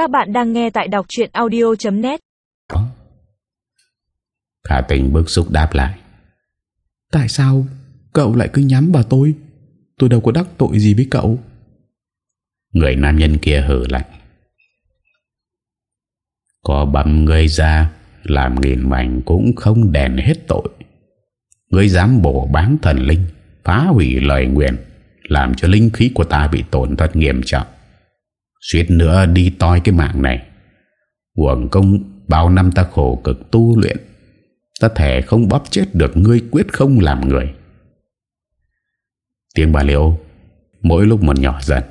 Các bạn đang nghe tại đọc chuyện audio.net Khả tình bức xúc đáp lại. Tại sao cậu lại cứ nhắm vào tôi? Tôi đâu có đắc tội gì với cậu. Người nam nhân kia hử lạnh. Có bầm người ra Làm nghìn mảnh cũng không đèn hết tội. Ngươi dám bổ bán thần linh Phá hủy lời nguyện Làm cho linh khí của ta bị tổn thất nghiêm trọng Suýt nữa đi toi cái mạng này. Quảng công bao năm ta khổ cực tu luyện, Ta thể không bóp chết được ngươi quyết không làm người. Tiếng bà liễu Mỗi lúc một nhỏ dần.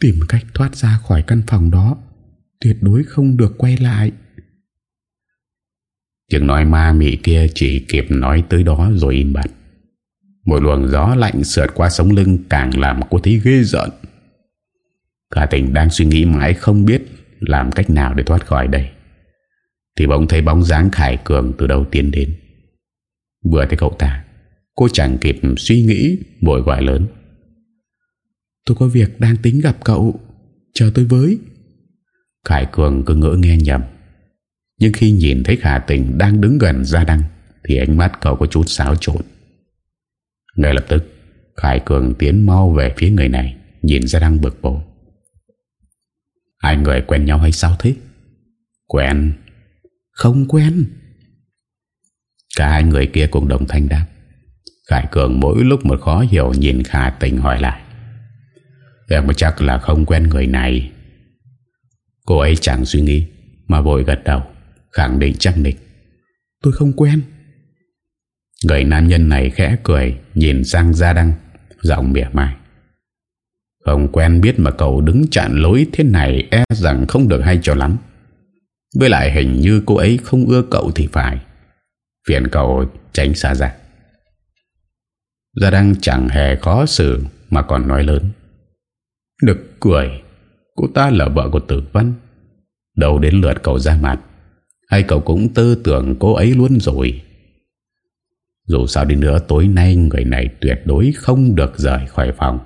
Tìm cách thoát ra khỏi căn phòng đó, Tuyệt đối không được quay lại. Tiếng nói ma mị kia chỉ kịp nói tới đó rồi im bặt. Một luồng gió lạnh sượt qua sống lưng càng làm cô thấy ghê giận Cả tình đang suy nghĩ mãi không biết làm cách nào để thoát khỏi đây. Thì bỗng thấy bóng dáng Khải Cường từ đâu tiến đến. Vừa thấy cậu ta, Cô chẳng kịp suy nghĩ Bội gọi lớn. Tôi có việc đang tính gặp cậu, Chờ tôi với. Khải Cường cứ ngỡ nghe nhầm. Nhưng khi nhìn thấy Khả Tình Đang đứng gần Gia Đăng, Thì ánh mắt cậu có chút xáo trộn. Ngay lập tức, Khải Cường tiến mau về phía người này, Nhìn Gia Đăng bực bội. Hai người quen nhau hay sao thế? Quen. Không quen. Cả hai người kia cùng đồng thanh đáp. Khải Cường mỗi lúc một khó hiểu Nhìn Khả Tình hỏi lại. Em có chắc là không quen người này. Cô ấy chẳng suy nghĩ, Mà vội gật đầu, Khẳng định chắc nịch. Tôi không quen. Người nam nhân này khẽ cười, Nhìn sang Gia Đăng, Giọng mỉa mai. Không quen biết mà cậu đứng chặn lối thế này E rằng không được hay cho lắm. Với lại hình như cô ấy không ưa cậu thì phải. Phiền cậu tránh xa ra. Gia Đăng chẳng hề khó xử Mà còn nói lớn. Được cười, Cô ta là vợ của tử văn. Đầu đến lượt cậu ra mặt, Hay cậu cũng tư tưởng cô ấy luôn rồi. Dù sao đi nữa, Tối nay người này tuyệt đối không được rời khỏi phòng.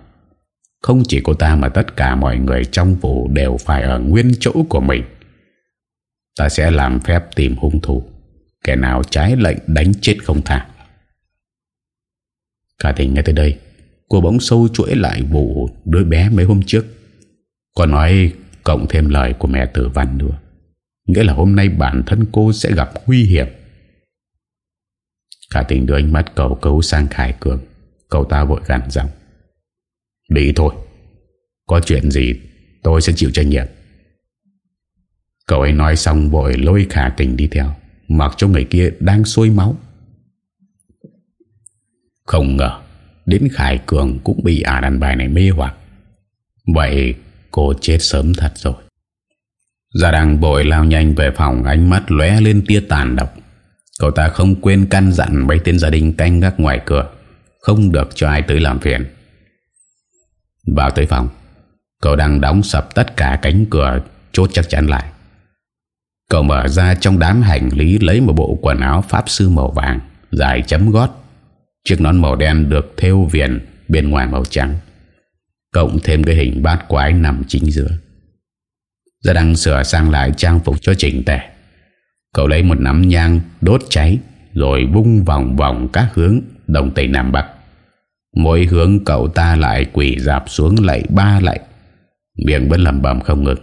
Không chỉ cô ta mà tất cả mọi người trong vụ Đều phải ở nguyên chỗ của mình. Ta sẽ làm phép tìm hung thủ. Kẻ nào trái lệnh đánh chết không tha. Cả tình nghe tới đây, Cô bỗng sâu chuỗi lại vụ đứa bé mấy hôm trước. Cô nói cộng thêm lời của mẹ tử văn nữa. Nghĩa là hôm nay bản thân cô sẽ gặp nguy hiểm. Cả tình đưa ánh mắt cầu cấu sang Khải Cường. Cậu ta vội gắn rằng Đi thôi. Có chuyện gì, tôi sẽ chịu trách nhiệm. Cậu ấy nói xong vội lôi khả tình đi theo, Mặc cho người kia đang sôi máu. Không ngờ Đến Khải Cường cũng bị ả đàn bài này mê hoặc. Vậy cô chết sớm thật rồi. Gia đằng bội lao nhanh về phòng, Ánh mắt lóe lên tia tàn độc. Cậu ta không quên căn dặn Mấy tên gia đình canh gác ngoài cửa, Không được cho ai tới làm phiền. Vào tới phòng, Cậu đang đóng sập tất cả cánh cửa Chốt chắc chắn lại. Cậu mở ra trong đám hành lý Lấy một bộ quần áo pháp sư màu vàng, Dài chấm gót. Chiếc nón màu đen được theo viền, Bên ngoài màu trắng. Cộng thêm cái hình bát quái nằm chính giữa. Gia đang sửa sang lại trang phục cho chỉnh tề. Cậu lấy một nắm nhang đốt cháy, Rồi bung vòng vòng các hướng Đông Tây Nam Bắc. Mỗi hướng cậu ta lại quỷ dạp xuống lạy ba lạy. Miệng vẫn lầm bầm không ngừng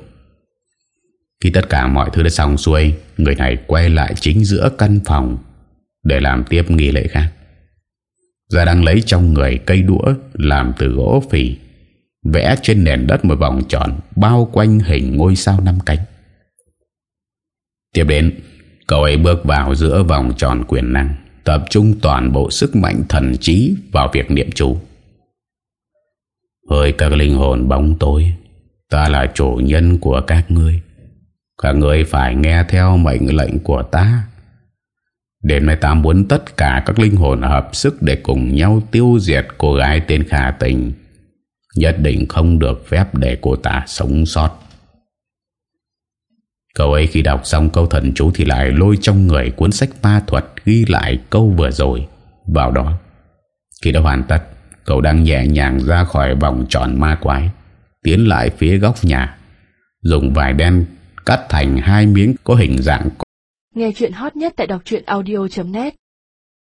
Khi tất cả mọi thứ đã xong xuôi, Người này quay lại chính giữa căn phòng Để làm tiếp nghi lễ khác. Gia đang lấy trong người cây đũa Làm từ gỗ phỉ Vẽ trên nền đất một vòng tròn Bao quanh hình ngôi sao năm cánh. Tiếp đến, Cậu ấy bước vào giữa vòng tròn quyền năng. Tập trung toàn bộ sức mạnh thần trí Vào việc niệm chú. Hỡi các linh hồn bóng tối, Ta là chủ nhân của các ngươi. Các ngươi phải nghe theo mệnh lệnh của ta. Đêm nay ta muốn tất cả các linh hồn hợp sức Để cùng nhau tiêu diệt cô gái tên Khả Tình. Nhất định không được phép để cô ta sống sót. Cậu ấy khi đọc xong câu thần chú Thì lại lôi trong người cuốn sách ma thuật Ghi lại câu vừa rồi. Vào đó, Khi đã hoàn tất, Cậu đang nhẹ nhàng ra khỏi vòng tròn ma quái, Tiến lại phía góc nhà, Dùng vải đen cắt thành hai miếng có hình dạng Nghe chuyện hot nhất tại đọc audio.net